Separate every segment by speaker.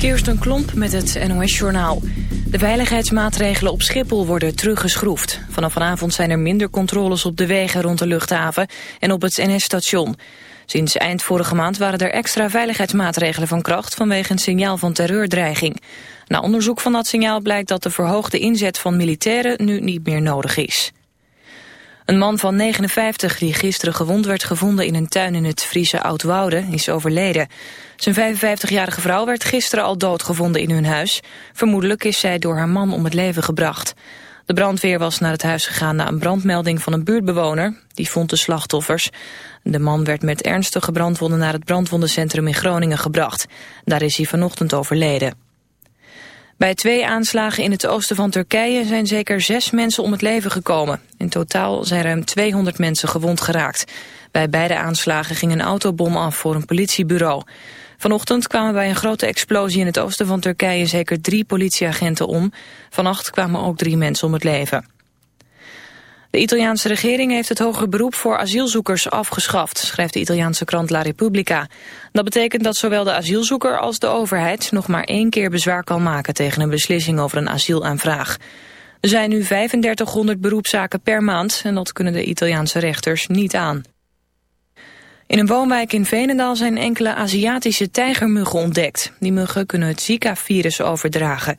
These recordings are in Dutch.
Speaker 1: Kirsten Klomp met het NOS-journaal. De veiligheidsmaatregelen op Schiphol worden teruggeschroefd. Vanaf vanavond zijn er minder controles op de wegen rond de luchthaven en op het NS-station. Sinds eind vorige maand waren er extra veiligheidsmaatregelen van kracht vanwege een signaal van terreurdreiging. Na onderzoek van dat signaal blijkt dat de verhoogde inzet van militairen nu niet meer nodig is. Een man van 59 die gisteren gewond werd gevonden in een tuin in het Friese Oudwoude is overleden. Zijn 55-jarige vrouw werd gisteren al doodgevonden in hun huis. Vermoedelijk is zij door haar man om het leven gebracht. De brandweer was naar het huis gegaan na een brandmelding van een buurtbewoner. Die vond de slachtoffers. De man werd met ernstige brandwonden naar het brandwondencentrum in Groningen gebracht. Daar is hij vanochtend overleden. Bij twee aanslagen in het oosten van Turkije zijn zeker zes mensen om het leven gekomen. In totaal zijn ruim 200 mensen gewond geraakt. Bij beide aanslagen ging een autobom af voor een politiebureau. Vanochtend kwamen bij een grote explosie in het oosten van Turkije zeker drie politieagenten om. Vannacht kwamen ook drie mensen om het leven. De Italiaanse regering heeft het hoger beroep voor asielzoekers afgeschaft, schrijft de Italiaanse krant La Repubblica. Dat betekent dat zowel de asielzoeker als de overheid nog maar één keer bezwaar kan maken tegen een beslissing over een asielaanvraag. Er zijn nu 3500 beroepszaken per maand en dat kunnen de Italiaanse rechters niet aan. In een woonwijk in Veenendaal zijn enkele Aziatische tijgermuggen ontdekt. Die muggen kunnen het Zika-virus overdragen.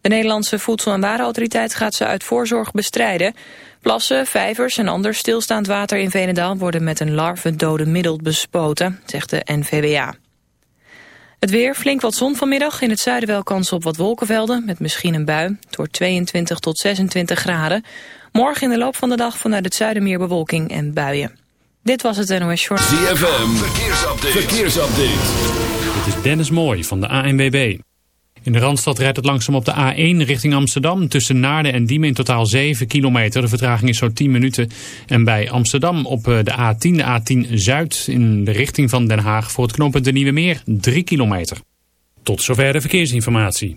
Speaker 1: De Nederlandse Voedsel- en Warenautoriteit gaat ze uit voorzorg bestrijden. Plassen, vijvers en ander stilstaand water in Veenendaal worden met een larvendode middel bespoten, zegt de NVWA. Het weer, flink wat zon vanmiddag. In het zuiden wel kans op wat wolkenvelden, met misschien een bui. Het wordt 22 tot 26 graden. Morgen in de loop van de dag vanuit het zuiden meer bewolking en buien. Dit was het NOS Short.
Speaker 2: ZFM, verkeersupdate. verkeersupdate.
Speaker 3: Dit is Dennis Mooij van de ANWB. In de Randstad rijdt het langzaam op de A1 richting Amsterdam. Tussen Naarden en Diemen in totaal 7 kilometer. De vertraging is zo'n 10 minuten. En bij Amsterdam op eh, de A10, de A10 Zuid in de richting van Den Haag... voor het knooppunt de Nieuwe Meer 3 kilometer. Tot zover de verkeersinformatie.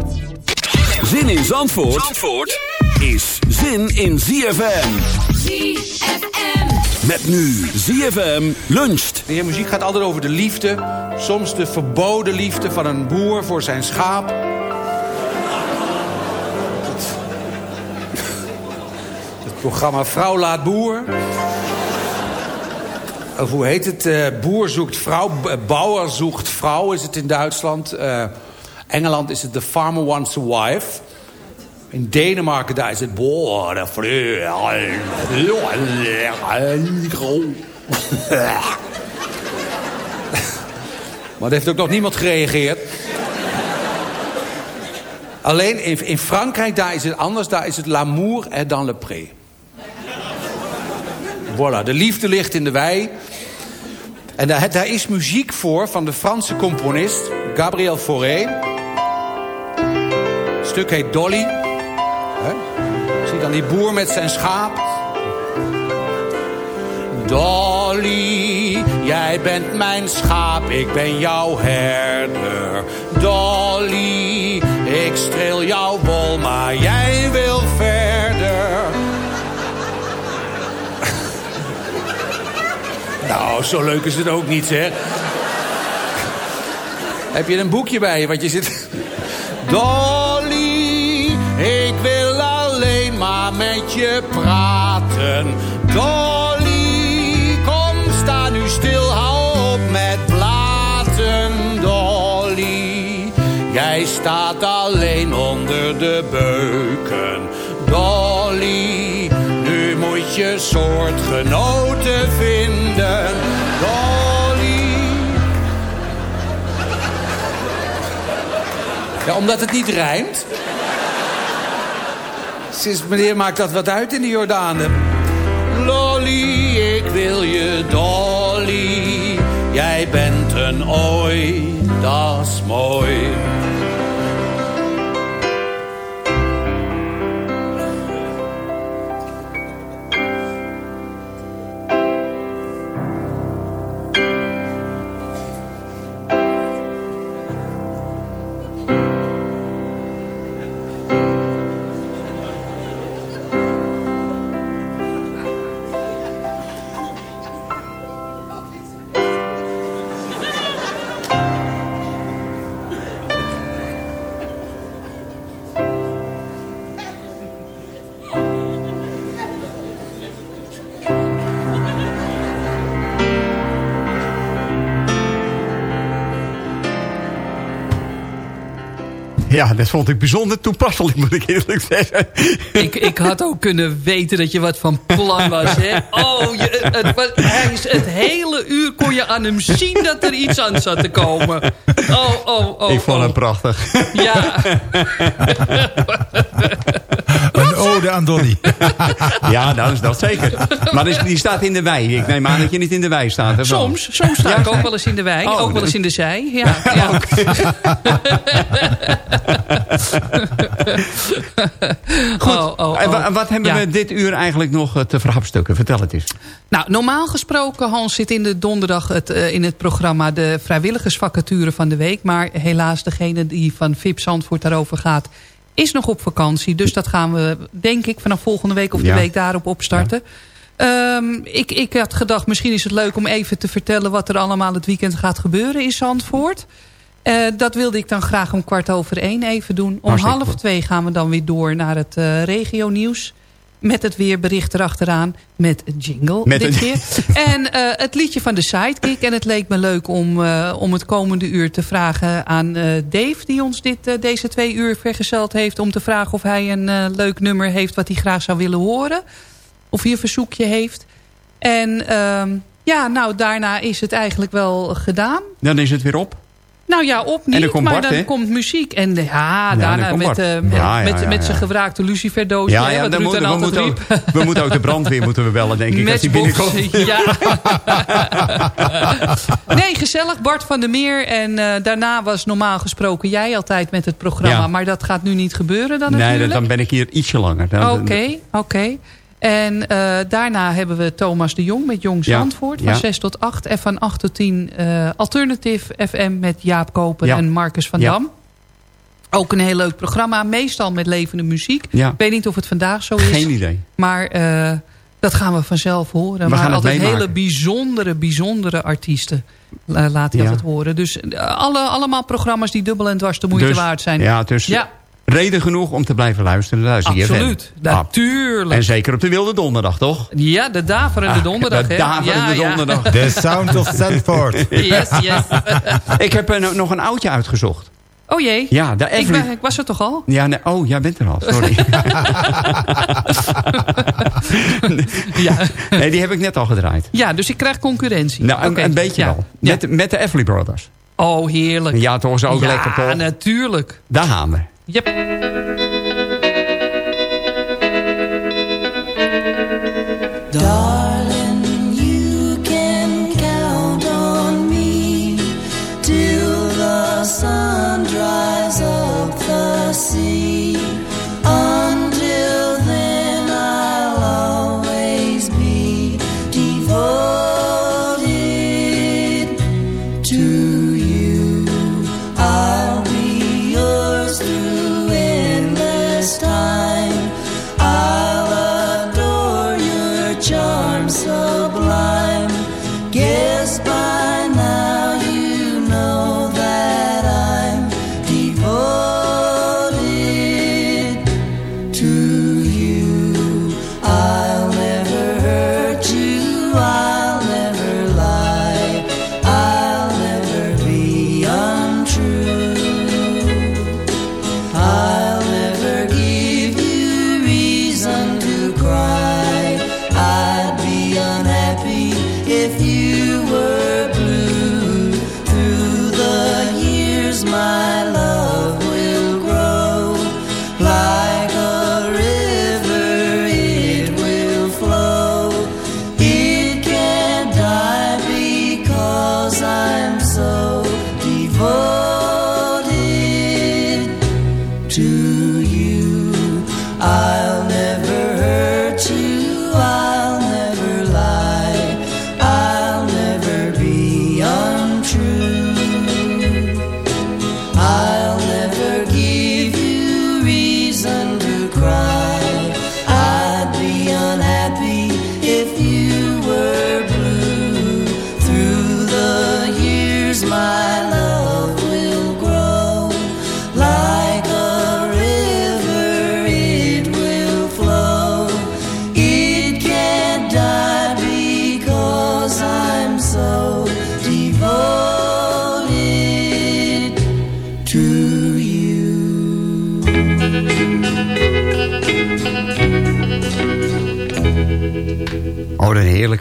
Speaker 2: Zin in Zandvoort, Zandvoort is zin in ZFM.
Speaker 4: ZFM.
Speaker 2: Met nu ZFM luncht.
Speaker 5: De heer muziek gaat altijd over de liefde. Soms de verboden liefde van een boer voor zijn schaap. Het, het programma Vrouw laat boer. Of hoe heet het? Uh, boer zoekt vrouw. Bauer zoekt vrouw is het in Duitsland. Uh, Engeland is het The Farmer Wants a Wife. In Denemarken daar is het... Maar er heeft ook nog niemand gereageerd. Alleen in, in, Frankrijk, daar is het anders. Daar is het l'amour et dans le pré. Voilà, de liefde ligt in de wei. En daar, daar is muziek voor van de Franse componist Gabriel Fauré. Stuk heet Dolly. Zie dan die boer met zijn schaap. Dolly, Jij bent mijn schaap, ik ben jouw herder. Dolly, ik streel jouw bol, maar jij wil verder. nou, zo leuk is het ook niet, zeg. Heb je een boekje bij je, wat je zit... Dolly, je praten. Dolly, kom, sta nu stil, hou op met blaten. Dolly, jij staat alleen onder de beuken. Dolly, nu moet je soortgenoten vinden. Dolly. Ja, omdat het niet rijmt. Sinds meneer maakt dat wat uit in de Jordanen. Lolly, ik wil je dolly. Jij bent een ooi, dat is mooi.
Speaker 6: Ja, dat vond ik bijzonder toepasselijk, moet ik eerlijk zeggen.
Speaker 7: Ik, ik had ook kunnen weten dat je wat van plan was. Hè? Oh, je, het, was- hij is, het hele uur kon je aan hem zien dat er iets aan zat te komen. Oh, oh, oh.
Speaker 6: ik vond
Speaker 7: oh.
Speaker 6: hem prachtig.
Speaker 7: Ja,
Speaker 8: ode aan Dolly.
Speaker 6: Ja, dat is dat zeker. Maar die, die staat in de wei. Ik neem aan dat je niet in de wei staat. hè,
Speaker 7: soms. Soms sta
Speaker 6: Ja,
Speaker 7: ik ook wel eens in de wei.
Speaker 6: Oh,
Speaker 7: ook wel eens in de zij. Ja, ja. Oh, oh,
Speaker 6: En
Speaker 7: oh.
Speaker 6: en wat hebben
Speaker 7: Ja.
Speaker 6: we dit uur eigenlijk nog eh, te verhapstukken? Vertel het eens.
Speaker 7: Nou, normaal gesproken, Hans, zit in de donderdag het, eh, in het programma de vrijwilligersvacature van de week. Maar helaas, degene die van VIP Zandvoort daarover gaat, is nog op vakantie. Dus dat gaan we, denk ik, vanaf volgende week of de
Speaker 6: Ja.
Speaker 7: week daarop opstarten. Ehm, ik, ik had gedacht, misschien is het leuk om even te vertellen... wat er allemaal het weekend gaat gebeuren in Zandvoort. Eh, dat wilde ik dan graag om kwart over één even doen. Om
Speaker 6: Hartstikke
Speaker 7: half twee gaan we dan weer door naar het eh regionieuws. Met het weerbericht erachteraan. Met een jingle
Speaker 6: Met
Speaker 7: dit
Speaker 6: een-
Speaker 7: keer. En eh, het liedje van de Sidekick. En het leek me leuk om, eh, om het komende uur te vragen aan eh, Dave... die ons dit, deze twee uur vergezeld heeft... om te vragen of hij een leuk nummer heeft... wat hij graag zou willen horen. Of hij een verzoekje heeft. En ehm, ja, nou, daarna is het eigenlijk wel gedaan.
Speaker 6: Dan is het weer op.
Speaker 7: Nou ja, op niet, maar
Speaker 6: Bart,
Speaker 7: dan komt muziek. En eh, ja, daarna met, met,
Speaker 6: Ja,
Speaker 7: met, zijn gebruikte luciferdoosje.
Speaker 6: Ja, ja
Speaker 7: wat
Speaker 6: dan moet,
Speaker 7: dan
Speaker 6: we, moeten ook, we moeten ook de brandweer moeten we bellen, denk ik. Als die binnenkomt.
Speaker 7: Ja. nee, gezellig. Bart van der Meer. En eh, daarna was normaal gesproken jij altijd met het programma. Maar dat gaat nu niet gebeuren dan
Speaker 6: Nee,
Speaker 7: natuurlijk.
Speaker 6: dan ben ik hier ietsje langer.
Speaker 7: Oké, oké. En eh, daarna hebben we Thomas de Jong met Jong
Speaker 6: Ja,
Speaker 7: Zandvoort. Van
Speaker 6: ja.
Speaker 7: 6 tot 8. En van 8 tot 10 eh, Alternative FM met Jaap Koper
Speaker 6: Ja.
Speaker 7: en Marcus van. Dam. Ook een heel leuk programma. Meestal met levende muziek. Ik weet niet of het vandaag zo is.
Speaker 6: Geen idee.
Speaker 7: Maar eh, dat gaan we vanzelf horen.
Speaker 6: We
Speaker 7: maar
Speaker 6: gaan het
Speaker 7: altijd hele bijzondere, bijzondere artiesten laat hij altijd horen. Dus alle, allemaal programma's die dubbel en dwars de moeite
Speaker 6: Dus,
Speaker 7: waard zijn.
Speaker 6: Ja, dus
Speaker 7: Ja.
Speaker 6: Reden genoeg om te blijven luisteren naar ZFM.
Speaker 7: Absoluut.
Speaker 6: Ah,
Speaker 7: Natuurlijk.
Speaker 6: En zeker op de Wilde Donderdag, toch?
Speaker 7: Ja, de daverende
Speaker 6: Ah,
Speaker 7: donderdag.
Speaker 6: de daverende
Speaker 7: ja, ja.
Speaker 6: donderdag.
Speaker 8: The Sound of Sanford.
Speaker 7: Yes, yes.
Speaker 6: Ik heb er nog een oudje uitgezocht.
Speaker 7: Oh jee.
Speaker 6: Ja, de
Speaker 7: ik,
Speaker 6: Everly...
Speaker 7: ben- ik was er toch al?
Speaker 6: Ja, nee, oh, jij bent er al, sorry.
Speaker 7: Ja.
Speaker 6: nee, die heb ik net al gedraaid.
Speaker 7: ja, dus ik krijg concurrentie.
Speaker 6: Nou, een, beetje
Speaker 7: Ja.
Speaker 6: wel.
Speaker 7: Ja.
Speaker 6: Met, met de Everly Brothers.
Speaker 7: Oh, heerlijk.
Speaker 6: Ja, toch is ook
Speaker 7: ja,
Speaker 6: lekker, toch?
Speaker 7: natuurlijk.
Speaker 6: Daar gaan we.
Speaker 7: Yep.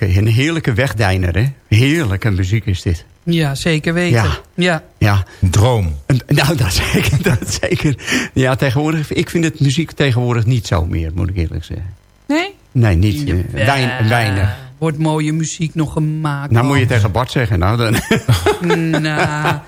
Speaker 6: Heerlijke, een heerlijke wegdijner, hè? Heerlijke muziek is dit.
Speaker 7: Ja, zeker weten.
Speaker 6: Ja.
Speaker 7: ja.
Speaker 6: Ja.
Speaker 8: Droom.
Speaker 6: En- Nou, dat zeker, dat zeker. Ja, tegenwoordig, ik vind het muziek tegenwoordig niet zo meer, moet ik eerlijk zeggen.
Speaker 7: Nee?
Speaker 6: Nee, niet. eh, Wein, weinig.
Speaker 7: Wordt mooie muziek nog gemaakt.
Speaker 6: Nou moet je tegen Bart zeggen. Nou, dan.
Speaker 7: Nou,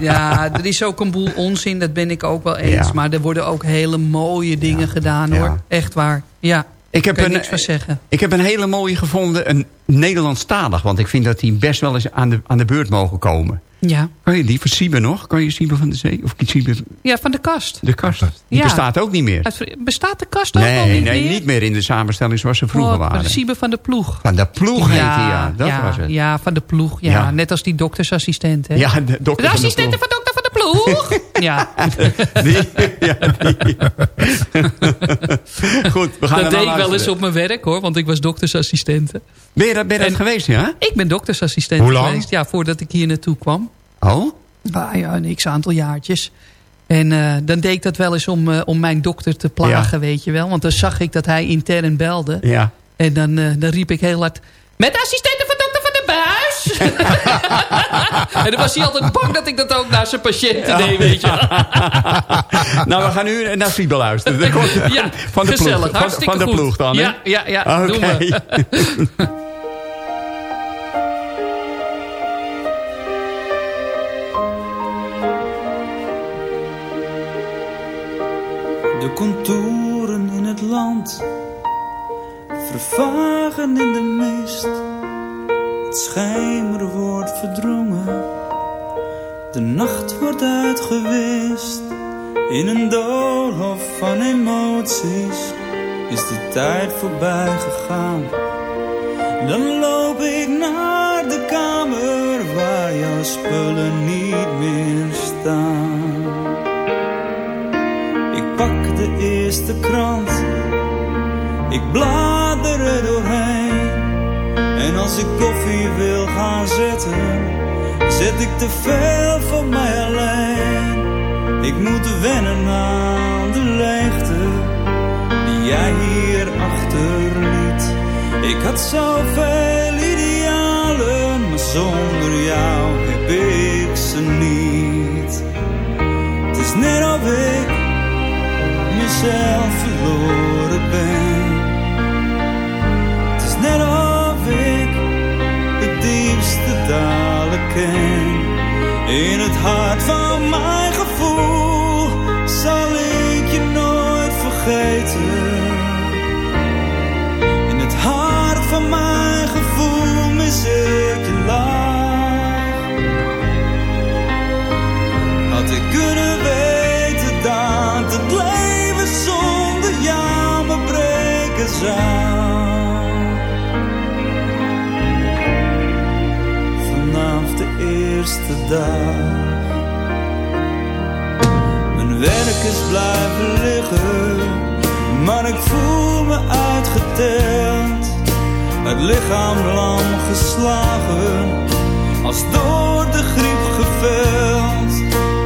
Speaker 7: ja, er is ook een boel onzin, dat ben ik ook wel eens.
Speaker 6: Ja.
Speaker 7: Maar er worden ook hele mooie dingen gedaan,
Speaker 6: Ja.
Speaker 7: hoor. Echt waar. Ja,
Speaker 6: Ik heb, een,
Speaker 7: niks van zeggen.
Speaker 6: ik heb een hele mooie gevonden, een Nederlandstalig. Want ik vind dat die best wel eens aan de, aan de beurt mogen komen.
Speaker 7: Ja.
Speaker 6: Kan je die van Siebe nog? Kan je Siebe van de Zee? Of Siebe
Speaker 7: ja, van de kast.
Speaker 6: de kast? Die
Speaker 7: Ja.
Speaker 6: bestaat ook niet meer.
Speaker 7: Bestaat de kast ook al
Speaker 6: Nee,
Speaker 7: niet
Speaker 6: nee,
Speaker 7: meer?
Speaker 6: niet meer in de samenstelling zoals ze vroeger
Speaker 7: Oh,
Speaker 6: waren.
Speaker 7: Siebe van de ploeg.
Speaker 6: Van de ploeg heet die, ja. Dat
Speaker 7: ja,
Speaker 6: was het.
Speaker 7: Ja, van de ploeg. Ja.
Speaker 6: Ja.
Speaker 7: Net als die doktersassistent, hè?
Speaker 6: Ja, de dokter
Speaker 7: de
Speaker 6: van de
Speaker 7: van dokter ja,
Speaker 6: Die, ja, die. Goed, we gaan
Speaker 7: dat deed ik wel eens op mijn werk, hoor. Want ik was doktersassistente.
Speaker 6: Ben je dat, ben je dat geweest, ja?
Speaker 7: Ik ben doktersassistent
Speaker 8: Hoe lang?
Speaker 7: geweest. Ja, voordat ik hier naartoe kwam.
Speaker 6: Oh?
Speaker 7: Ah, ja, een x-aantal jaartjes. En eh, dan deed ik dat wel eens om, eh, om mijn dokter te plagen, weet je wel. Want dan zag ik dat hij intern belde.
Speaker 6: Ja.
Speaker 7: En dan, eh, dan riep ik heel hard... Met de assistenten buis! en dan was hij altijd bang dat ik dat ook naar zijn patiënten deed, weet je
Speaker 6: nou, we gaan nu naar Siebe luisteren. Dat komt
Speaker 7: Ja,
Speaker 6: van de
Speaker 7: gezellig,
Speaker 6: ploeg. Van,
Speaker 7: hartstikke
Speaker 6: van de
Speaker 7: goed.
Speaker 6: ploeg dan, hè?
Speaker 7: Ja, ja, ja,
Speaker 6: Oké.
Speaker 7: doen we.
Speaker 9: De contouren in het land vervagen in de mist. Het schijmer wordt verdrongen, de nacht wordt uitgewist. In een doolhof van emoties is de tijd voorbij gegaan. Dan loop ik naar de kamer waar jouw spullen niet meer staan. Ik pak de eerste krant, ik blader er doorheen. Als ik koffie wil gaan zetten, zet ik te veel voor mij alleen. Ik moet wennen aan de leegte die jij hier achterliet. Ik had zoveel idealen, maar zonder jou heb ik ze niet. Het is net of ik mezelf verloren In het hart van mijn gevoel zal ik je nooit vergeten. In het hart van mijn gevoel mis ik je lach. Had ik kunnen weten dat het leven zonder jou me breken zou. Dag. Mijn werk is blijven liggen, maar ik voel me uitgeteld. Het lichaam lam geslagen, als door de griep geveld.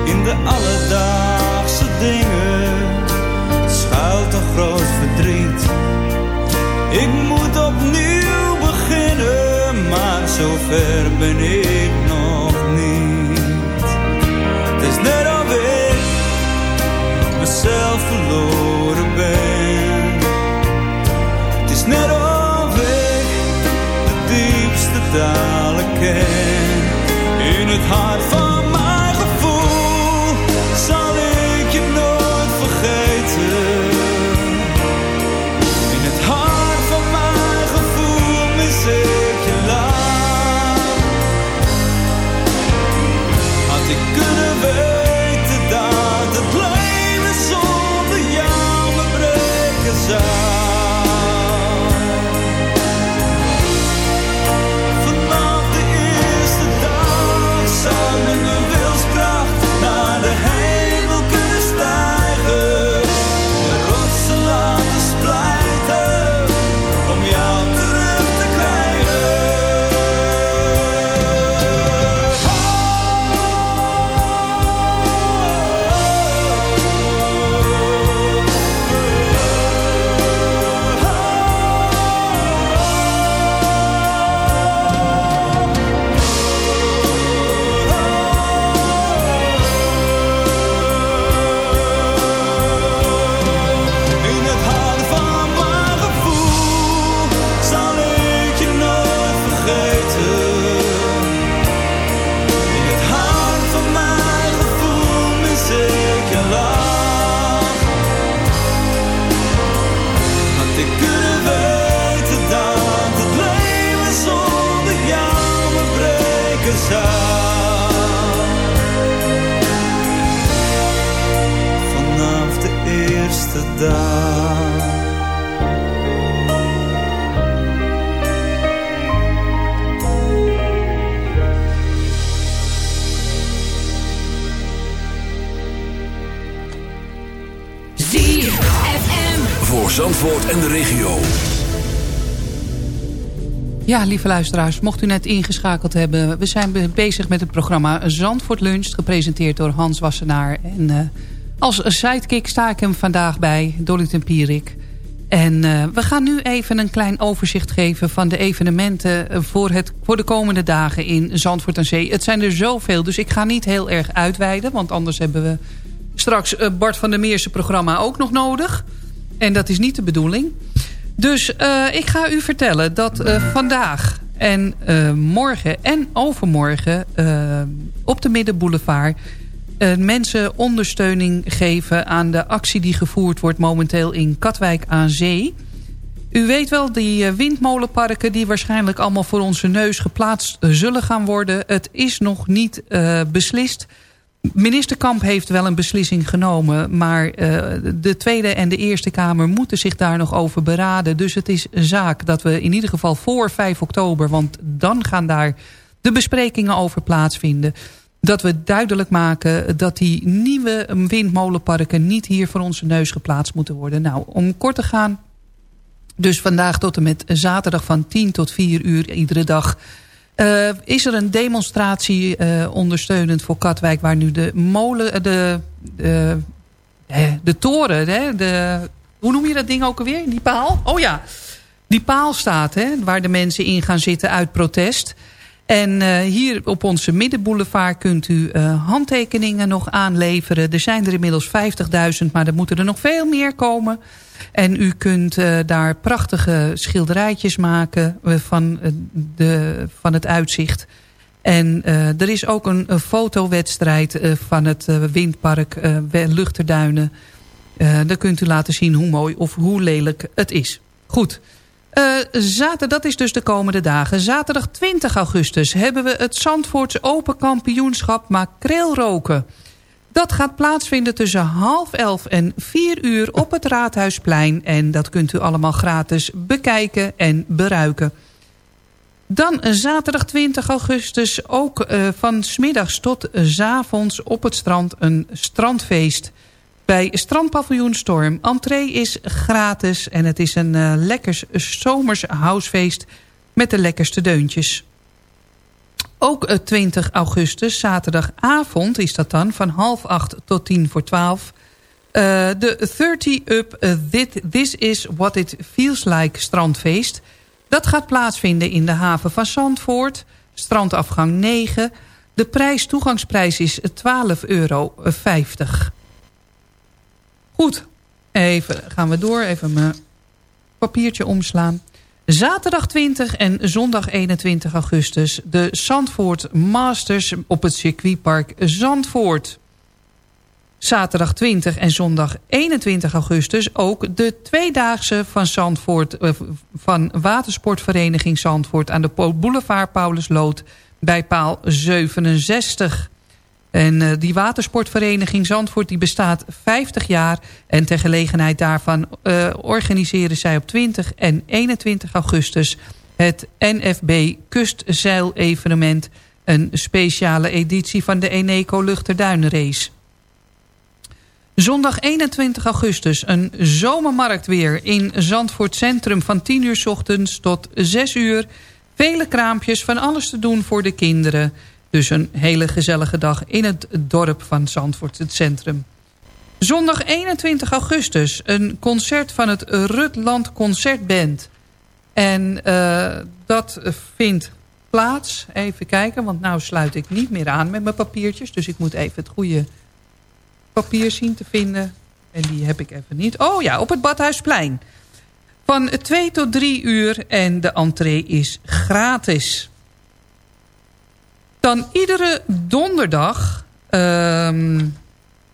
Speaker 9: In de alledaagse dingen schuilt een groot verdriet. Ik moet opnieuw beginnen, maar zover ben ik nog mezelf verloren ben. Het is net of ik de diepste dalen ken. In het hart van
Speaker 7: Ja, lieve luisteraars, mocht u net ingeschakeld hebben... we zijn bezig met het programma Zandvoort Lunch... gepresenteerd door Hans Wassenaar. En uh, als sidekick sta ik hem vandaag bij, Dolly Tempierik. En uh, we gaan nu even een klein overzicht geven... van de evenementen voor, het, voor de komende dagen in Zandvoort en Zee. Het zijn er zoveel, dus ik ga niet heel erg uitweiden... want anders hebben we straks uh, Bart van der Meerse programma ook nog nodig. En dat is niet de bedoeling... Dus uh, ik ga u vertellen dat uh, vandaag en uh, morgen en overmorgen op de Middenboulevard... mensen ondersteuning geven aan de actie die gevoerd wordt momenteel in Katwijk aan Zee. U weet wel, die windmolenparken die waarschijnlijk allemaal voor onze neus geplaatst zullen gaan worden. Het is nog niet beslist... Minister Kamp heeft wel een beslissing genomen... maar uh, de Tweede en de Eerste Kamer moeten zich daar nog over beraden. Dus het is zaak dat we in ieder geval voor 5 oktober... want dan gaan daar de besprekingen over plaatsvinden... dat we duidelijk maken dat die nieuwe windmolenparken... niet hier voor onze neus geplaatst moeten worden. Nou, om kort te gaan... dus vandaag tot en met zaterdag van 10 tot 4 uur iedere dag... Uh, is er een demonstratie uh, ondersteunend voor Katwijk... waar nu de molen, de, de, de toren, hè, de, hoe noem je dat ding ook alweer? Die paal? Oh ja, die paal staat, hè, waar de mensen in gaan zitten uit protest. En hier op onze middenboulevard kunt u handtekeningen nog aanleveren. Er zijn er inmiddels 50.000, maar er moeten er nog veel meer komen... En u kunt uh, daar prachtige schilderijtjes maken uh, van, uh, de, van het uitzicht. En er is ook een, een fotowedstrijd van het windpark Luchterduinen. daar kunt u laten zien hoe mooi of hoe lelijk het is. Goed. zaterdag, dat is dus de komende dagen. Zaterdag 20 augustus hebben we het Zandvoorts Open Kampioenschap Makreelroken. Dat gaat plaatsvinden tussen half elf en vier uur op het Raadhuisplein. En dat kunt u allemaal gratis bekijken en beruiken. Dan zaterdag 20 augustus ook uh, van smiddags tot avonds op het strand een strandfeest. Bij Strandpaviljoen Storm. Entree is gratis en het is een uh, lekkers zomers housefeest met de lekkerste deuntjes. Ook 20 augustus, zaterdagavond is dat dan... van half acht tot tien voor twaalf... Uh, de 30 Up uh, this, this is What It Feels Like strandfeest. Dat gaat plaatsvinden in de haven van Zandvoort. Strandafgang 9. De prijs, toegangsprijs is 12,50 euro. Goed, even gaan we door. Even mijn papiertje omslaan. Zaterdag 20 en zondag 21 augustus de Zandvoort Masters op het circuitpark Zandvoort. Zaterdag 20 en zondag 21 augustus ook de tweedaagse van, Zandvoort, eh, van Watersportvereniging Zandvoort aan de boulevard Paulusloot bij paal 67. En uh, die watersportvereniging Zandvoort die bestaat 50 jaar. En ter gelegenheid daarvan uh, organiseren zij op 20 en 21 augustus... het NFB Kustzeilevenement. Een speciale editie van de Eneco Luchterduinrace. Zondag 21 augustus een zomermarkt weer in Zandvoort Centrum... van 10 uur s ochtends tot 6 uur. Vele kraampjes van alles te doen voor de kinderen... Dus een hele gezellige dag in het dorp van Zandvoort, het centrum. Zondag 21 augustus een concert van het Rutland Concertband. En uh, dat vindt plaats. Even kijken, want nou sluit ik niet meer aan met mijn papiertjes. Dus ik moet even het goede papier zien te vinden. En die heb ik even niet. Oh ja, op het Badhuisplein. Van 2 tot 3 uur en de entree is gratis. Dan iedere donderdag... Um,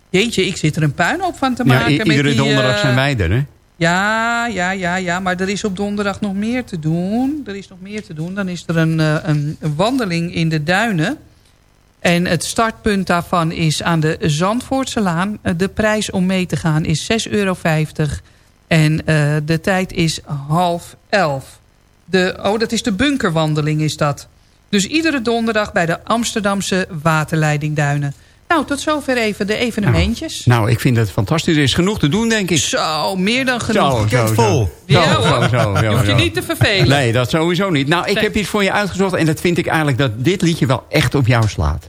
Speaker 7: jeetje, ik zit er een puinhoop van te maken.
Speaker 6: Ja, iedere
Speaker 7: die,
Speaker 6: donderdag zijn wij er, hè?
Speaker 7: Ja, ja, ja, ja, maar er is op donderdag nog meer te doen. Er is nog meer te doen. Dan is er een, een wandeling in de duinen. En het startpunt daarvan is aan de Zandvoortse Laan. Uh, de prijs om mee te gaan is 6,50 euro. En uh, de tijd is half elf. De, oh, dat is de bunkerwandeling is dat. Dus iedere donderdag bij de Amsterdamse waterleidingduinen. Nou, tot zover even de evenementjes.
Speaker 6: Nou, ik vind het fantastisch. Er is genoeg te doen, denk ik.
Speaker 7: Zo, meer dan genoeg.
Speaker 6: Zo, zo, zo.
Speaker 7: Ja,
Speaker 6: Zo,
Speaker 7: hoor.
Speaker 6: zo, zo,
Speaker 7: Je hoeft je
Speaker 6: zo.
Speaker 7: niet te vervelen.
Speaker 6: Nee, dat sowieso niet. Nou, ik
Speaker 7: Nee.
Speaker 6: heb iets voor je uitgezocht en dat vind ik eigenlijk dat dit liedje wel echt op jou slaat.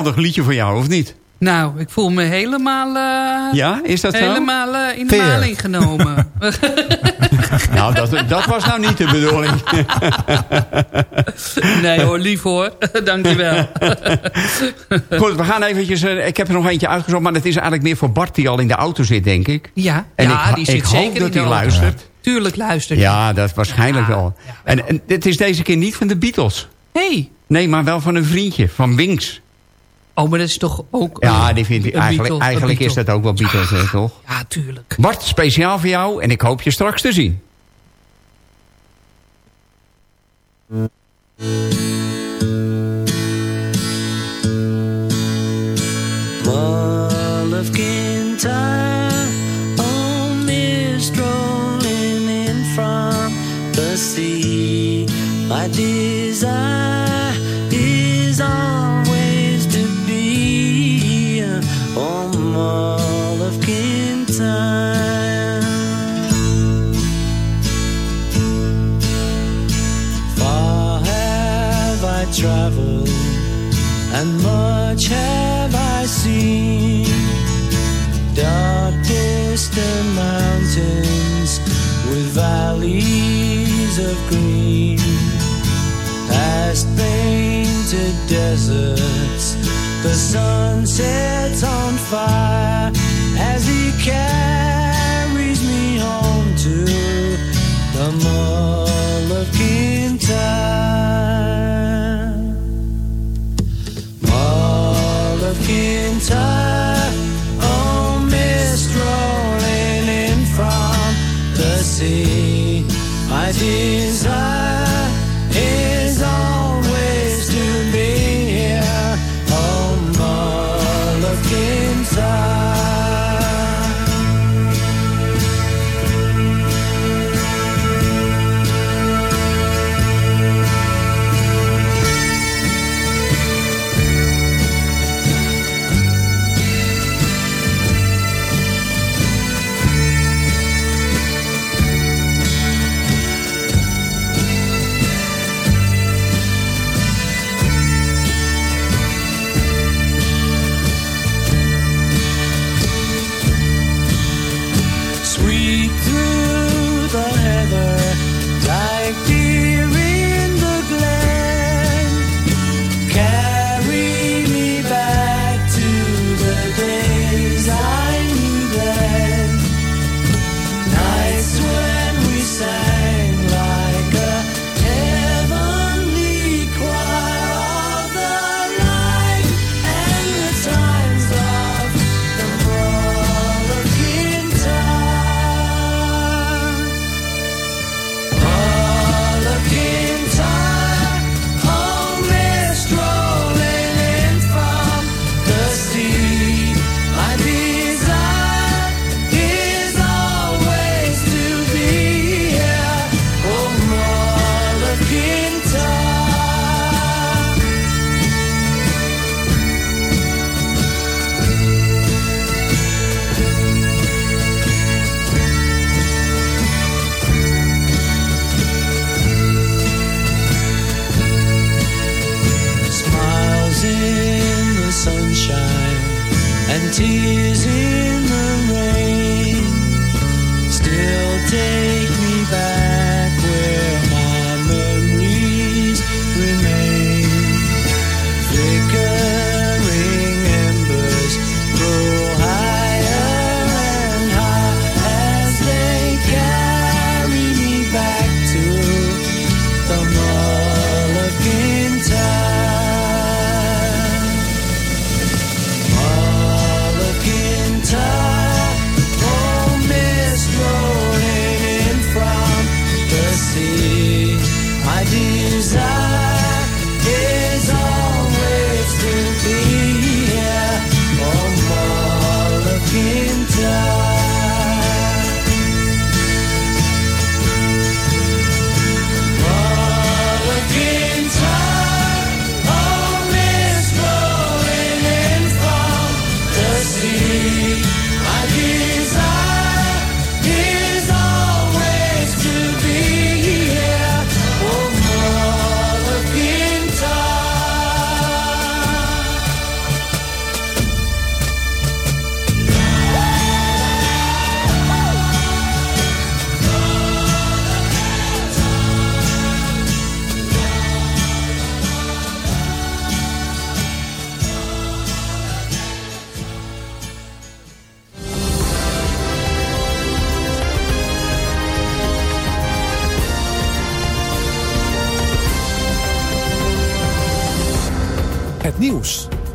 Speaker 6: geweldig liedje voor jou, of niet?
Speaker 7: Nou, ik voel me helemaal, eh,
Speaker 6: Ja, is dat zo?
Speaker 7: helemaal eh, in de maling genomen.
Speaker 6: Nou, dat, dat was nou niet de bedoeling.
Speaker 7: nee hoor, lief hoor. Dankjewel.
Speaker 6: Goed, we gaan eventjes... eh, ik heb er nog eentje uitgezocht, maar het is eigenlijk meer voor Bart... die al in de auto zit, denk ik.
Speaker 7: Ja,
Speaker 6: En
Speaker 7: ja
Speaker 6: ik,
Speaker 7: die zit
Speaker 6: ik
Speaker 7: zeker
Speaker 6: hoop
Speaker 7: in
Speaker 6: dat
Speaker 7: de
Speaker 6: hij
Speaker 7: auto.
Speaker 6: luistert.
Speaker 7: Tuurlijk luistert hij.
Speaker 6: Ja, dat waarschijnlijk wel. En, en het is deze keer niet van de Beatles.
Speaker 7: Hey.
Speaker 6: Nee, maar wel van een vriendje, van Wings.
Speaker 7: Oh, maar dat is toch ook...
Speaker 6: Ja, die eigenlijk, eigenlijk is dat ook wel Beatles, hè, toch?
Speaker 7: Ja, tuurlijk.
Speaker 6: Bart, speciaal voor jou en ik hoop je straks te zien.
Speaker 10: And much have I seen. Dark distant mountains with valleys of green, past painted deserts. The sun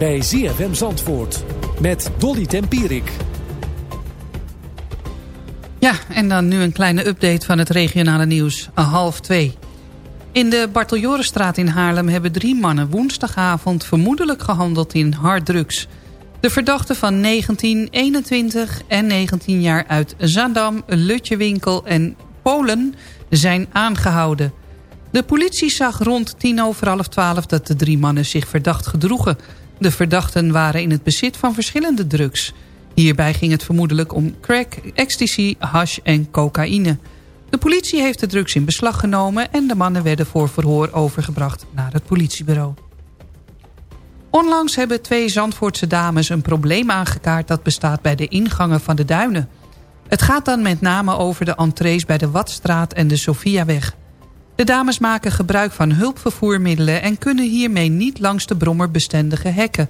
Speaker 11: bij ZFM Zandvoort met Dolly Tempierik.
Speaker 7: Ja, en dan nu een kleine update van het regionale nieuws. Half twee. In de Barteljorenstraat in Haarlem hebben drie mannen woensdagavond vermoedelijk gehandeld in harddrugs. De verdachten van 19, 21 en 19 jaar uit Zaandam, Lutjewinkel en Polen zijn aangehouden. De politie zag rond tien over half twaalf dat de drie mannen zich verdacht gedroegen. De verdachten waren in het bezit van verschillende drugs. Hierbij ging het vermoedelijk om crack, ecstasy, hash en cocaïne. De politie heeft de drugs in beslag genomen... en de mannen werden voor verhoor overgebracht naar het politiebureau. Onlangs hebben twee Zandvoortse dames een probleem aangekaart... dat bestaat bij de ingangen van de duinen. Het gaat dan met name over de entrees bij de Watstraat en de Sofiaweg. De dames maken gebruik van hulpvervoermiddelen... en kunnen hiermee niet langs de brommerbestendige hekken.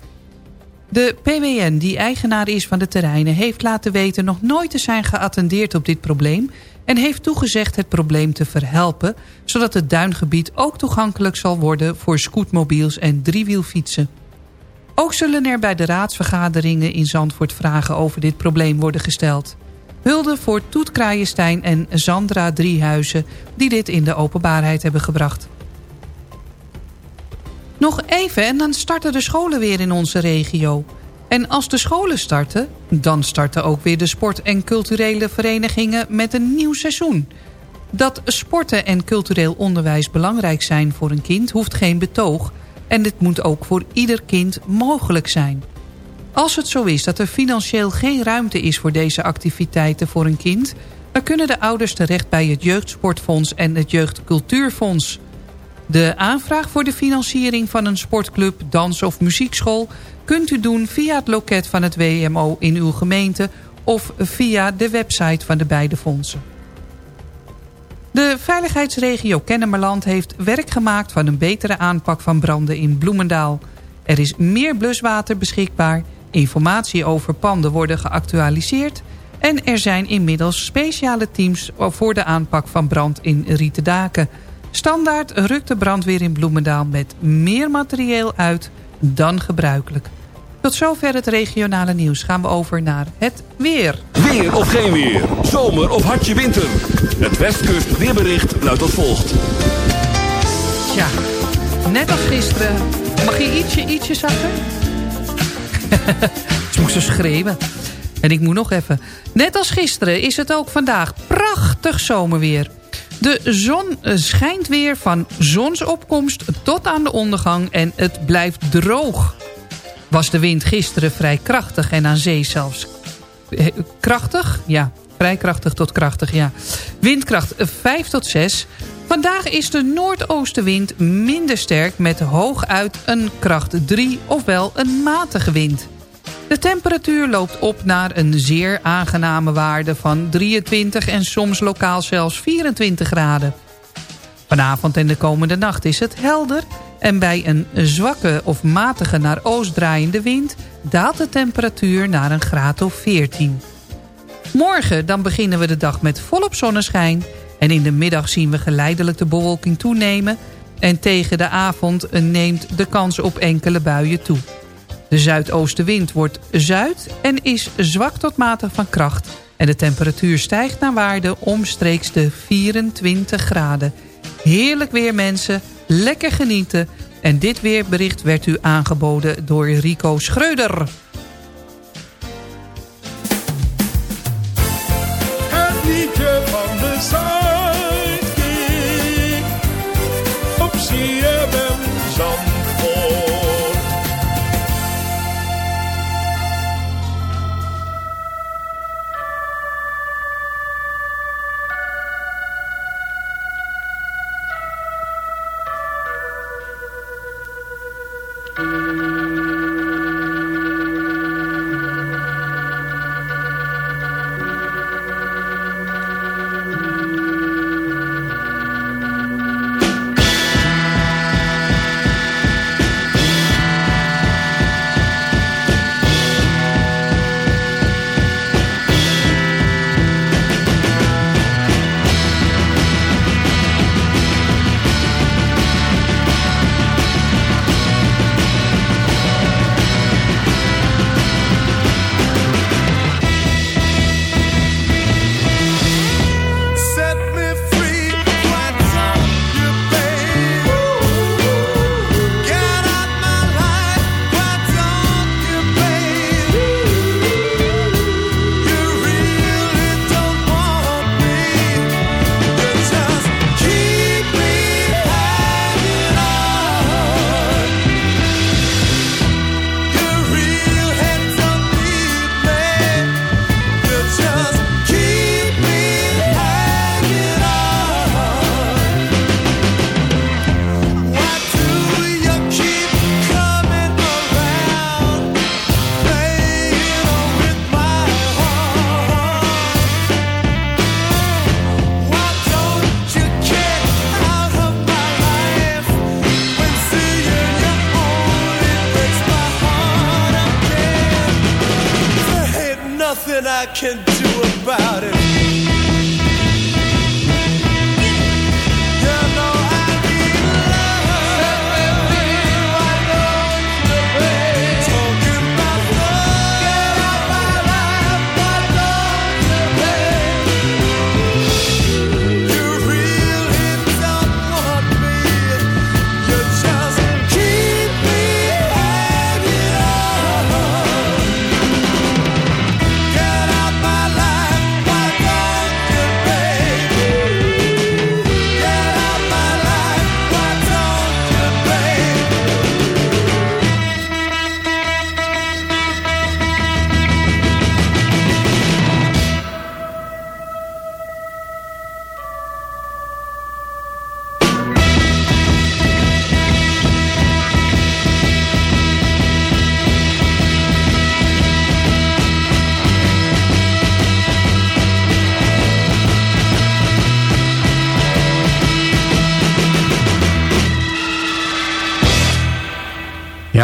Speaker 7: De PWN, die eigenaar is van de terreinen... heeft laten weten nog nooit te zijn geattendeerd op dit probleem... en heeft toegezegd het probleem te verhelpen... zodat het duingebied ook toegankelijk zal worden... voor scootmobiels en driewielfietsen. Ook zullen er bij de raadsvergaderingen in Zandvoort vragen over dit probleem worden gesteld. Hulde voor Toet Kraaienstein en Sandra Driehuizen... die dit in de openbaarheid hebben gebracht. Nog even en dan starten de scholen weer in onze regio. En als de scholen starten, dan starten ook weer de sport- en culturele verenigingen met een nieuw seizoen. Dat sporten en cultureel onderwijs belangrijk zijn voor een kind hoeft geen betoog... en dit moet ook voor ieder kind mogelijk zijn. Als het zo is dat er financieel geen ruimte is voor deze activiteiten voor een kind... dan kunnen de ouders terecht bij het Jeugdsportfonds en het Jeugdcultuurfonds. De aanvraag voor de financiering van een sportclub, dans- of muziekschool... kunt u doen via het loket van het WMO in uw gemeente... of via de website van de beide fondsen. De veiligheidsregio Kennemerland heeft werk gemaakt van een betere aanpak van branden in Bloemendaal. Er is meer bluswater beschikbaar, informatie over panden worden geactualiseerd... en er zijn inmiddels speciale teams voor de aanpak van brand in Rietendaken. Standaard rukt de brandweer in Bloemendaal met meer materieel uit dan gebruikelijk. Tot zover het regionale nieuws gaan we over naar het weer.
Speaker 2: Weer of geen weer. Zomer of hartje winter. Het Westkust weerbericht luidt als volgt.
Speaker 7: Tja, net als gisteren. Mag je ietsje, ietsje zachter? Ze moest zo schreeuwen. En ik moet nog even. Net als gisteren is het ook vandaag prachtig zomerweer. De zon eh, schijnt weer van zonsopkomst tot aan de ondergang en het blijft droog. Was de wind gisteren vrij krachtig en aan zee zelfs eh, krachtig? Ja, vrij krachtig tot krachtig, ja. Windkracht 5 tot 6. Vandaag is de noordoostenwind minder sterk met hooguit een kracht 3, ofwel een matige wind. De temperatuur loopt op naar een zeer aangename waarde van 23 en soms lokaal zelfs 24 graden. Vanavond en de komende nacht is het helder en bij een zwakke of matige naar oost draaiende wind daalt de temperatuur naar een graad of 14. Morgen dan beginnen we de dag met volop zonneschijn en in de middag zien we geleidelijk de bewolking toenemen en tegen de avond neemt de kans op enkele buien toe. De zuidoostenwind wordt zuid en is zwak tot matig van kracht. En de temperatuur stijgt naar waarde omstreeks de 24 graden. Heerlijk weer mensen, lekker genieten. En dit weerbericht werd u aangeboden door Rico Schreuder.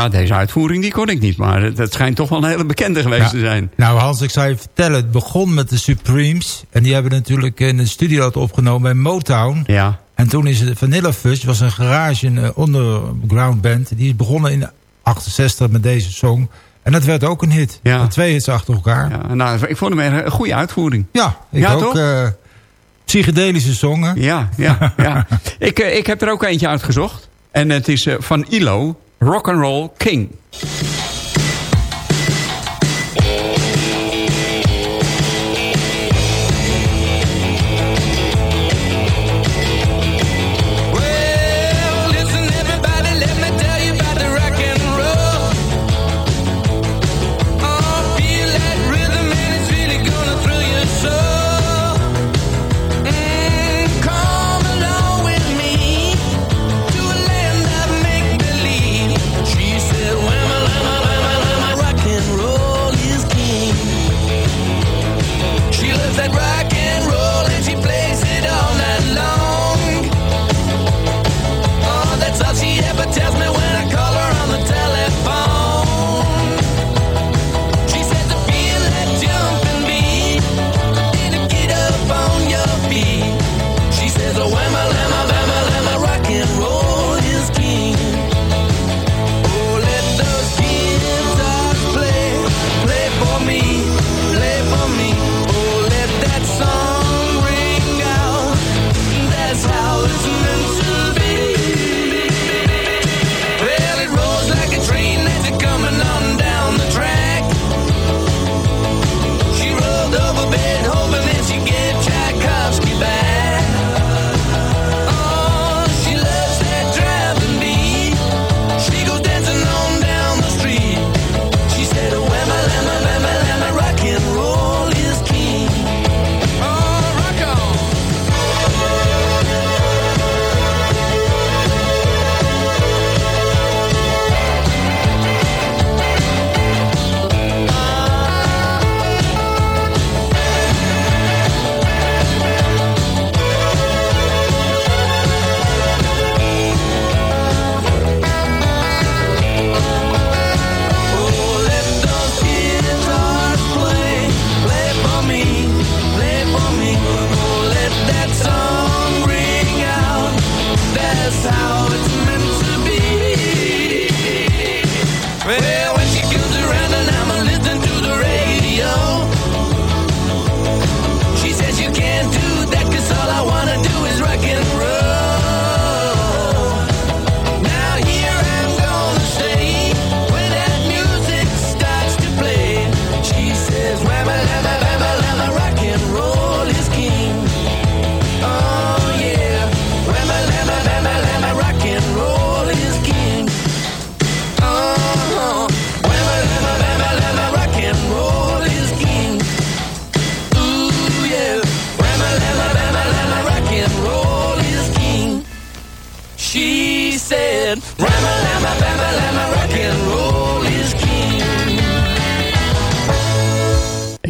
Speaker 10: ja, deze uitvoering die kon ik niet. Maar dat schijnt toch wel een hele bekende geweest te zijn.
Speaker 8: Nou Hans, ik zou je vertellen. Het begon met de Supremes. En die hebben natuurlijk in een studio opgenomen bij Motown.
Speaker 10: Ja.
Speaker 8: En toen is het Vanilla Fudge, was een garage, een eh, underground band. Die is begonnen in 68 met deze song. En dat werd ook een hit.
Speaker 10: Ja.
Speaker 8: Twee hits achter elkaar. Ja,
Speaker 10: nou, ik vond hem een goede uitvoering.
Speaker 8: Ja, ik
Speaker 10: ja,
Speaker 8: ook.
Speaker 10: Toch?
Speaker 8: Eh, psychedelische zongen.
Speaker 10: Ja, ja, ja. ik, eh, ik heb er ook eentje uitgezocht. En het is van ILO. Rock and Roll King.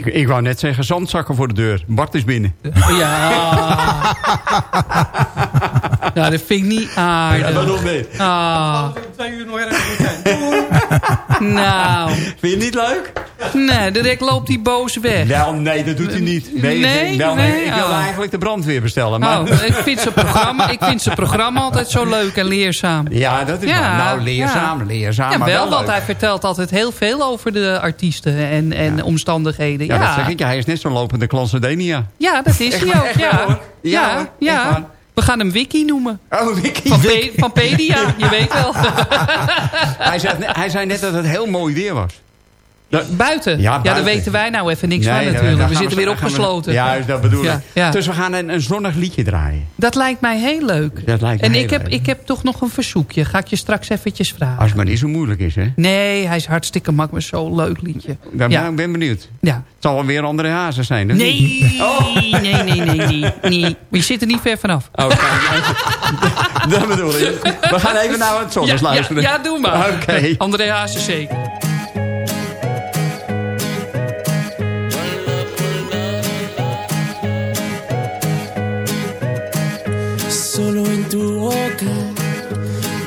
Speaker 10: Ik, ik wou net zeggen, zandzakken voor de deur. Bart is binnen.
Speaker 7: Ja. Oh, ja, dat vind ik niet aardig.
Speaker 10: Ja, waarom niet?
Speaker 7: Ah.
Speaker 6: Twee uur nog ergens
Speaker 7: nou.
Speaker 10: Vind je het niet leuk?
Speaker 7: Nee, direct loopt die boos weg.
Speaker 6: Wel, nee, dat doet hij niet. Nee,
Speaker 7: nee,
Speaker 6: Ik wil
Speaker 7: oh.
Speaker 6: eigenlijk de brandweer bestellen. Maar...
Speaker 7: Oh, ik, vind zijn programma, ik vind zijn programma altijd zo leuk en leerzaam.
Speaker 6: Ja, dat is
Speaker 7: ja,
Speaker 6: nou leerzaam, leerzaam.
Speaker 7: Ja,
Speaker 6: maar
Speaker 7: wel,
Speaker 6: wel
Speaker 7: want hij vertelt altijd heel veel over de artiesten en, en omstandigheden.
Speaker 6: Ja, dat zeg ik. hij is net zo'n lopende Klansodenia.
Speaker 7: Ja, dat is hij ook. Ja,
Speaker 6: ja.
Speaker 7: ja. We gaan hem Wiki noemen.
Speaker 6: Oh, Wiki.
Speaker 7: Van, Pe- van Pedia, je weet wel.
Speaker 6: hij, zei, hij zei net dat het heel mooi weer was.
Speaker 7: Buiten.
Speaker 6: Ja,
Speaker 7: Ja, daar
Speaker 6: buiten.
Speaker 7: weten wij nou even niks
Speaker 6: Nee,
Speaker 7: van natuurlijk. We zitten weer
Speaker 6: we-
Speaker 7: opgesloten.
Speaker 6: Ja, dat bedoel
Speaker 7: Ja,
Speaker 6: ik.
Speaker 7: ja.
Speaker 6: Dus we gaan een, een zonnig liedje draaien.
Speaker 7: Dat lijkt mij heel leuk.
Speaker 6: Dat lijkt
Speaker 7: en ik heb, ik heb toch nog een verzoekje. Ga ik je straks eventjes vragen.
Speaker 6: Als het maar niet zo moeilijk is, hè?
Speaker 7: Nee, hij is hartstikke makkelijk. Zo'n leuk liedje.
Speaker 6: Dan ben ik ben benieuwd.
Speaker 7: Ja.
Speaker 6: Het zal wel weer andere hazen zijn.
Speaker 7: Nee?
Speaker 6: Oh.
Speaker 7: nee, nee, nee, nee, nee. Maar je zit er niet ver vanaf.
Speaker 6: Oh, dat bedoel ik. We gaan even naar het zonnes
Speaker 7: ja,
Speaker 6: luisteren.
Speaker 7: ja, doe maar.
Speaker 6: Oké.
Speaker 7: André Hazes zeker.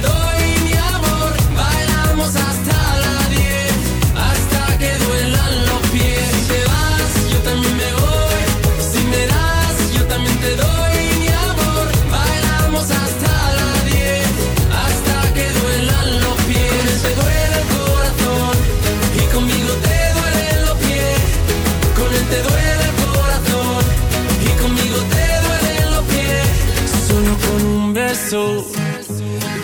Speaker 10: Te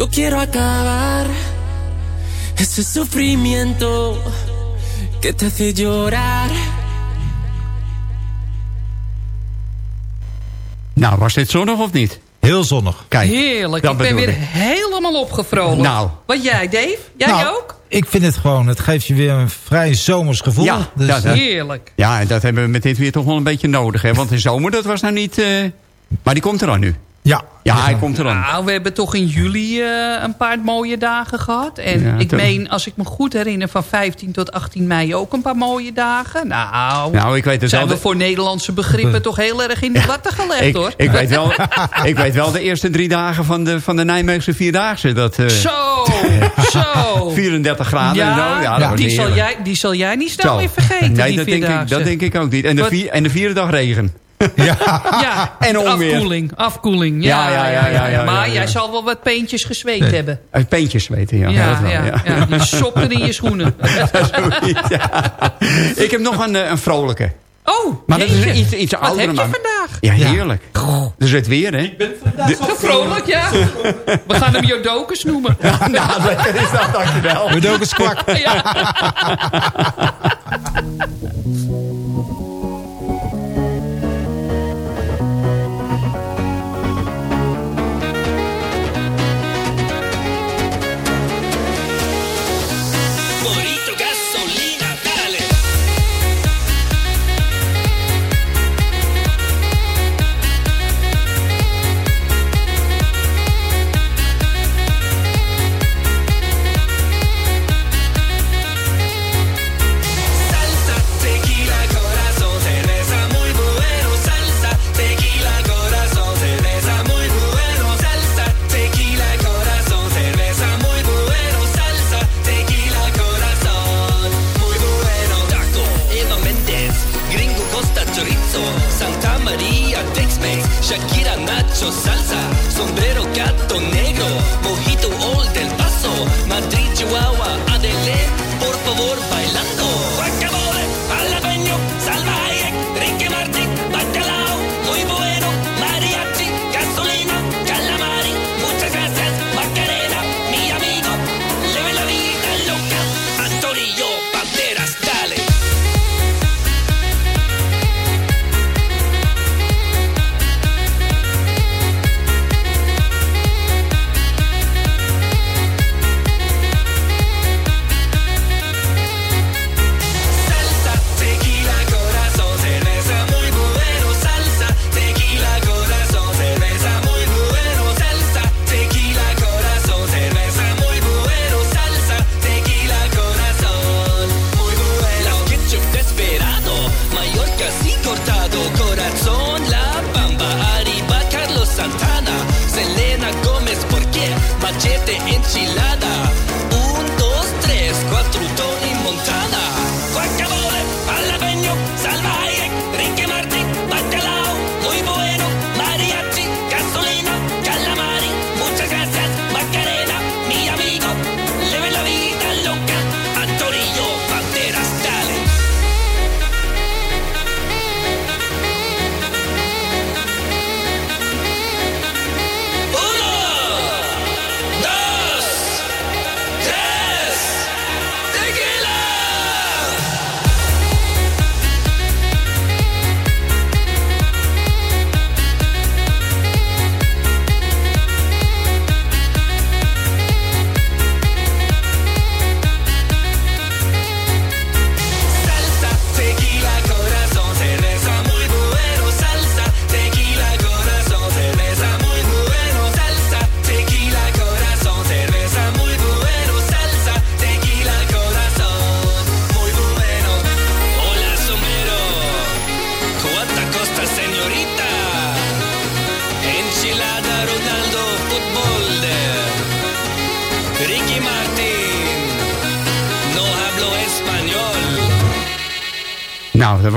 Speaker 12: yo
Speaker 10: quiero acabar ese sufrimiento que te hace llorar.
Speaker 6: Nou, was dit zonnig of niet?
Speaker 8: Heel zonnig.
Speaker 6: Kijk,
Speaker 7: Heerlijk. Ik ben weer
Speaker 6: ik.
Speaker 7: helemaal opgevrolijkt.
Speaker 6: Nou.
Speaker 7: Wat jij, Dave? Jij
Speaker 8: Nou,
Speaker 7: ook?
Speaker 8: Ik vind het gewoon, het geeft je weer een vrij zomers gevoel.
Speaker 6: Ja,
Speaker 8: dus,
Speaker 6: dat-
Speaker 8: eh,
Speaker 7: Heerlijk.
Speaker 6: Ja, en dat hebben we met dit weer toch wel een beetje nodig. Hè? Want de zomer, dat was nou niet... eh, Maar die komt er aan nu.
Speaker 8: Ja.
Speaker 6: Ja, hij komt er aan.
Speaker 7: Nou, we hebben toch in juli eh, een paar mooie dagen gehad. En
Speaker 6: Ja,
Speaker 7: ik
Speaker 6: toch.
Speaker 7: meen, als ik me goed herinner, van 15 tot 18 mei ook een paar mooie dagen. Nou,
Speaker 6: Nou, ik weet het
Speaker 7: zijn
Speaker 6: wel.
Speaker 7: we
Speaker 6: de-
Speaker 7: voor Nederlandse begrippen toch heel erg in de watten gelegd,
Speaker 6: ik,
Speaker 7: hoor.
Speaker 6: ik, weet wel, ik weet wel de eerste drie dagen van de, van de Nijmeegse Vierdaagse. Dat, eh,
Speaker 7: Zo, zo.
Speaker 6: 34 graden en zo. Ja, dat was
Speaker 7: die, zal jij, die zal jij niet snel
Speaker 6: Zo.
Speaker 7: meer vergeten,
Speaker 6: Nee,
Speaker 7: die
Speaker 6: dat denk, ik, dat denk ik ook niet. En de,
Speaker 7: Wat-
Speaker 6: vier, en de vierde dag regen.
Speaker 13: Ja, ja
Speaker 6: En onweer.
Speaker 13: afkoeling. Afkoeling, ja.
Speaker 6: Ja, ja, ja, ja, ja,
Speaker 13: maar
Speaker 6: ja, ja.
Speaker 13: jij zal wel wat peentjes gezweet hebben.
Speaker 6: Uit peentjes weten, ja.
Speaker 13: Ja,
Speaker 6: dat wel,
Speaker 13: ja,
Speaker 6: ja.
Speaker 13: ja. Die sokken in je schoenen.
Speaker 6: Ik heb nog een, eh, een vrolijke.
Speaker 13: Oh,
Speaker 6: Maar dat is iets, iets
Speaker 13: Wat
Speaker 6: ouder.
Speaker 13: heb je
Speaker 6: man.
Speaker 13: vandaag?
Speaker 6: Ja, heerlijk. Dus het weer, hè?
Speaker 13: Zo vrolijk, ja. We gaan hem Jodokus noemen.
Speaker 6: nou, lekker is dat, dankjewel.
Speaker 8: Jodokus kwak.
Speaker 13: Ja.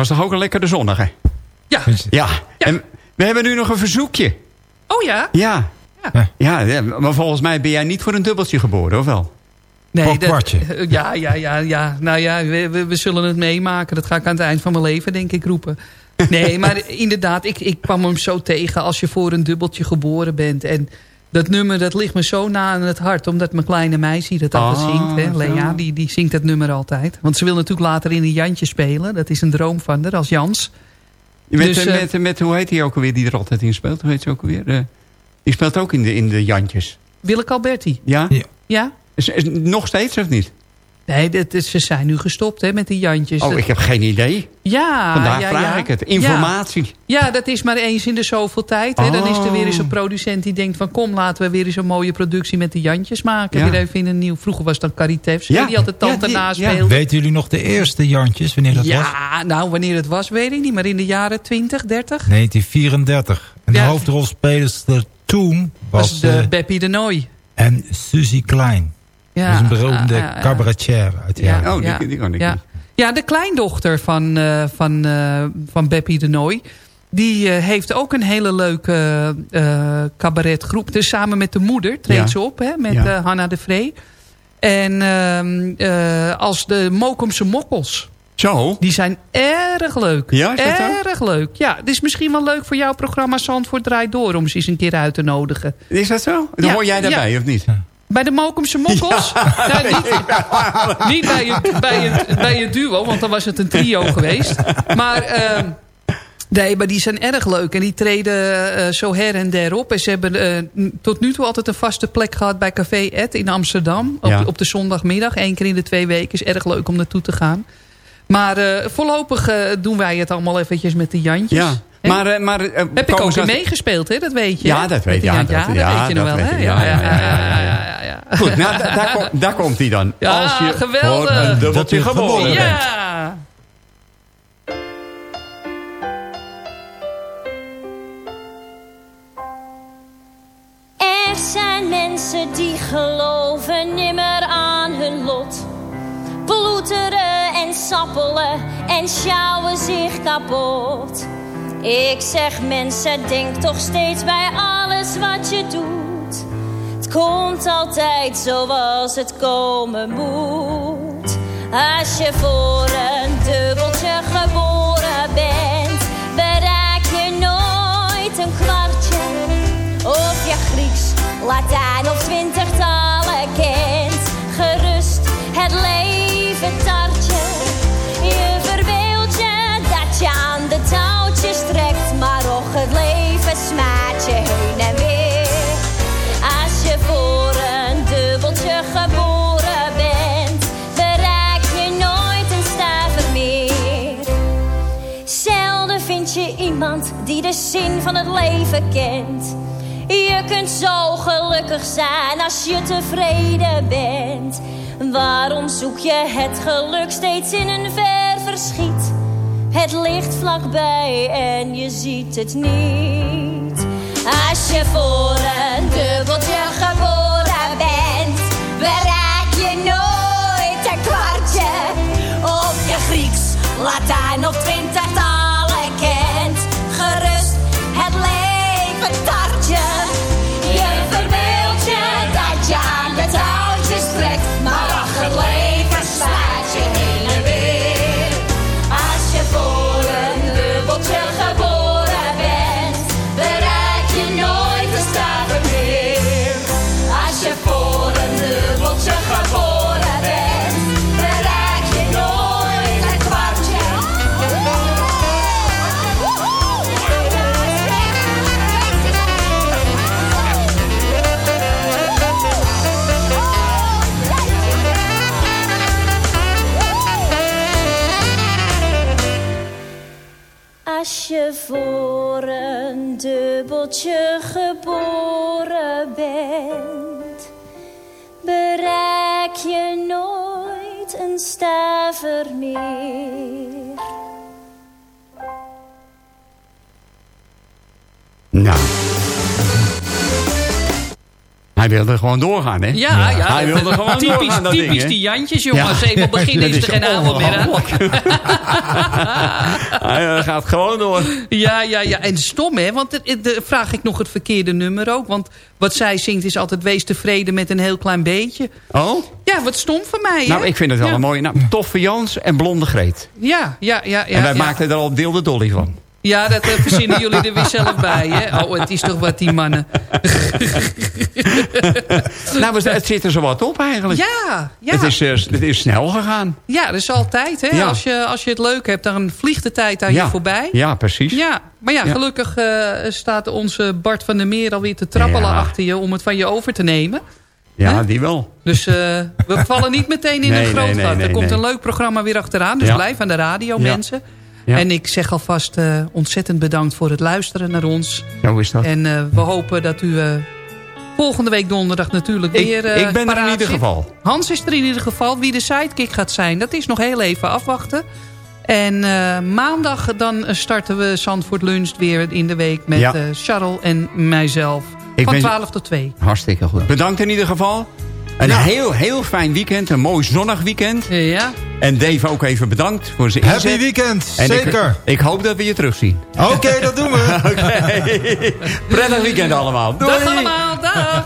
Speaker 6: Was toch ook een lekkere zondag, hè?
Speaker 13: Ja.
Speaker 6: Ja. En we hebben nu nog een verzoekje.
Speaker 13: Oh ja?
Speaker 6: Ja. Ja. ja. Maar volgens mij ben jij niet voor een dubbeltje geboren, of wel?
Speaker 13: Nee, dat, eh, ja, ja, ja, ja. Nou ja, we, we, we zullen het meemaken. Dat ga ik aan het eind van mijn leven, denk ik, roepen. Nee, maar inderdaad, ik, ik kwam hem zo tegen als je voor een dubbeltje geboren bent. En dat nummer, dat ligt me zo na aan het hart. Omdat mijn kleine meisje dat altijd
Speaker 6: Ah,
Speaker 13: zingt. Hè. Lea, die, die zingt dat nummer altijd. Want ze wil natuurlijk later in een Jantje spelen. Dat is een droom van haar, als Jans.
Speaker 6: Met,
Speaker 13: Dus,
Speaker 6: eh,
Speaker 13: eh,
Speaker 6: met, met, hoe heet hij ook alweer die er altijd in speelt? Hoe heet ze ook alweer? Eh, die speelt ook in de, in de Jantjes.
Speaker 13: Willeke Alberti.
Speaker 6: Ja?
Speaker 13: Ja?
Speaker 6: Is, is- nog steeds of niet?
Speaker 13: Nee, dat is, ze zijn nu gestopt hè, met die Jantjes.
Speaker 6: Oh,
Speaker 13: Dat-
Speaker 6: ik heb geen idee.
Speaker 13: Ja,
Speaker 6: Vandaar
Speaker 13: ja,
Speaker 6: vraag
Speaker 13: ja.
Speaker 6: ik het. Informatie.
Speaker 13: Ja. Ja, dat is maar eens in de zoveel tijd. Hè. Dan is er weer eens een
Speaker 6: Oh.
Speaker 13: producent die denkt van... kom, laten we weer eens een mooie productie met de Jantjes maken.
Speaker 8: Ja.
Speaker 13: Weer even in een nieuw... Vroeger was dat Caritefs,
Speaker 8: Ja.
Speaker 13: die altijd tante
Speaker 8: Ja,
Speaker 13: naast.
Speaker 8: Weten jullie nog de eerste Jantjes, wanneer dat was?
Speaker 13: Ja, nou, wanneer het was, weet ik niet. Maar in de jaren 20, 30
Speaker 8: 1934. En de
Speaker 13: Ja.
Speaker 8: hoofdrolspelster toen was...
Speaker 13: was de Beppie de Nooi.
Speaker 8: en Suzy Klein.
Speaker 13: Ja,
Speaker 8: dat is een beroemde cabaretier uit de jaren.
Speaker 6: Oh, die- die kan ik
Speaker 13: ja.
Speaker 6: niet.
Speaker 13: Ja, de kleindochter van, eh, van, eh, van Beppie de Nooi.
Speaker 7: Die eh, heeft ook een hele leuke eh, cabaretgroep. Dus samen met de moeder treedt
Speaker 6: Ja.
Speaker 7: ze op. Hè, met
Speaker 6: Ja.
Speaker 7: eh, Hanna de Vree. En ehm, eh, als de Mokumse Mokkels.
Speaker 6: Zo?
Speaker 7: Die zijn erg leuk.
Speaker 6: Ja, is dat zo?
Speaker 7: Erg leuk. Ja, het is misschien wel leuk voor jouw programma Zandvoort Draait Door... om ze eens een keer uit te nodigen.
Speaker 6: Is dat zo? Dan
Speaker 7: Ja,
Speaker 6: hoor jij daarbij,
Speaker 7: ja.
Speaker 6: of niet?
Speaker 7: Bij de Mokumse Mokkels? Ja, niet niet bij, het, bij, bij duo, want dan was het een trio geweest. Maar, ehm, nee, maar die zijn erg leuk. En die treden eh, zo her en der op. En ze hebben eh, tot nu toe altijd een vaste plek gehad bij Café Ed in Amsterdam. Op,
Speaker 6: Ja.
Speaker 7: op de zondagmiddag, één keer in de twee weken. Is erg leuk om naartoe te gaan. Maar eh, voorlopig doen wij het allemaal eventjes met de Jantjes.
Speaker 6: Ja. Maar, eh, maar, eh,
Speaker 7: Heb ik ook meegespeeld, hè? Dat weet je.
Speaker 6: Ja, dat weet-
Speaker 7: de
Speaker 6: ja, dat-
Speaker 7: weet je nog wel. Ja,
Speaker 6: Ja,
Speaker 7: ja,
Speaker 6: ja,
Speaker 7: ja, ja, ja, ja, ja.
Speaker 6: Goed, nou, da- daar, kom- daar komt hij dan.
Speaker 7: Ja,
Speaker 6: Als je
Speaker 7: geweldig.
Speaker 6: voor een dubbeltje
Speaker 8: Dat u
Speaker 6: geboren.
Speaker 7: Ja.
Speaker 14: Er zijn mensen die geloven nimmer aan hun lot. Ploeteren en sappelen en sjouwen zich kapot. Ik zeg mensen, denk toch steeds bij alles wat je doet. Het komt altijd zoals het komen moet. Als je voor een dubbeltje geboren bent, bereik je nooit een kwartje. Of je Grieks, Latijn of twintigtalen zin van het leven kent. Je kunt zo gelukkig zijn als je tevreden bent. Waarom zoek je het geluk steeds in een ver verschiet? Het ligt vlakbij en je ziet het niet. Als je voor een dubbeltje geboren bent, bereik je nooit een kwartje. Of je Grieks, Latijn of twintig voor een dubbeltje geboren bent, bereik je nooit een stuiver meer.
Speaker 6: Nou. Hij wilde gewoon doorgaan, hè?
Speaker 7: Ja, ja.
Speaker 6: Hij wilde gewoon
Speaker 7: typisch,
Speaker 6: doorgaan, dat
Speaker 7: typisch
Speaker 6: ding,
Speaker 7: die Jantjes, jongens.
Speaker 6: Ja.
Speaker 7: Even beginnen is er geen avond meer aan.
Speaker 6: Hij eh, gaat gewoon door.
Speaker 7: Ja, ja, ja. En stom, hè? Want de, vraag ik nog het verkeerde nummer ook. Want wat zij zingt is altijd... wees tevreden met een heel klein beetje.
Speaker 6: Oh?
Speaker 7: Ja, wat stom voor mij, hè?
Speaker 6: Nou, ik vind het wel
Speaker 7: ja.
Speaker 6: een mooie naam. Toffe Jans en Blonde Greet.
Speaker 7: Ja, ja, ja. ja
Speaker 6: en wij
Speaker 7: ja.
Speaker 6: maakten er al Dilde Dolly van.
Speaker 7: Ja, dat eh, verzinnen jullie er weer zelf bij, hè? Oh, het is toch wat, die mannen.
Speaker 6: nou, het zit er zo wat op eigenlijk.
Speaker 7: Ja, ja.
Speaker 6: Het, is, eh, het is snel gegaan.
Speaker 7: Ja, dat is altijd, hè?
Speaker 6: Ja.
Speaker 7: Als, je, als je het leuk hebt, dan vliegt de tijd aan
Speaker 6: ja.
Speaker 7: je voorbij.
Speaker 6: Ja, precies.
Speaker 7: Ja, maar ja, gelukkig eh, staat onze Bart van der Meer alweer te trappelen achter je... om het van je over te nemen.
Speaker 6: Ja, die wel.
Speaker 7: Dus we vallen niet meteen in
Speaker 6: Nee,
Speaker 7: een groot
Speaker 6: nee, nee,
Speaker 7: gat.
Speaker 6: nee,
Speaker 7: er komt een leuk programma weer achteraan. Dus blijf aan de radio,
Speaker 6: Ja.
Speaker 7: mensen.
Speaker 6: Ja.
Speaker 7: En ik zeg alvast eh, ontzettend bedankt voor het luisteren naar ons.
Speaker 6: Zo is dat.
Speaker 7: En eh, we hopen dat u eh, volgende week donderdag natuurlijk
Speaker 6: Ik-
Speaker 7: weer
Speaker 6: ik ben er in ieder
Speaker 7: zit.
Speaker 6: geval.
Speaker 7: Hans is er in ieder geval. Wie de sidekick gaat zijn, dat is nog heel even afwachten. En maandag dan starten we Zandvoort Lunch weer in de week... met
Speaker 6: Ja.
Speaker 7: Charles en mijzelf.
Speaker 6: Ik
Speaker 7: van
Speaker 6: ben-
Speaker 7: 12 tot 2.
Speaker 6: Hartstikke goed. Bedankt in ieder geval. Een heel, heel fijn weekend. Een mooi zonnig weekend.
Speaker 7: Ja.
Speaker 6: En Dave ook even bedankt voor zijn
Speaker 8: Happy
Speaker 6: inzet.
Speaker 8: weekend,
Speaker 6: En ik-
Speaker 8: zeker.
Speaker 6: Ik, hoop dat we je terugzien.
Speaker 8: Oké, dat doen we.
Speaker 6: Oké. Prettig weekend allemaal. Doei.
Speaker 7: Dag allemaal, dag.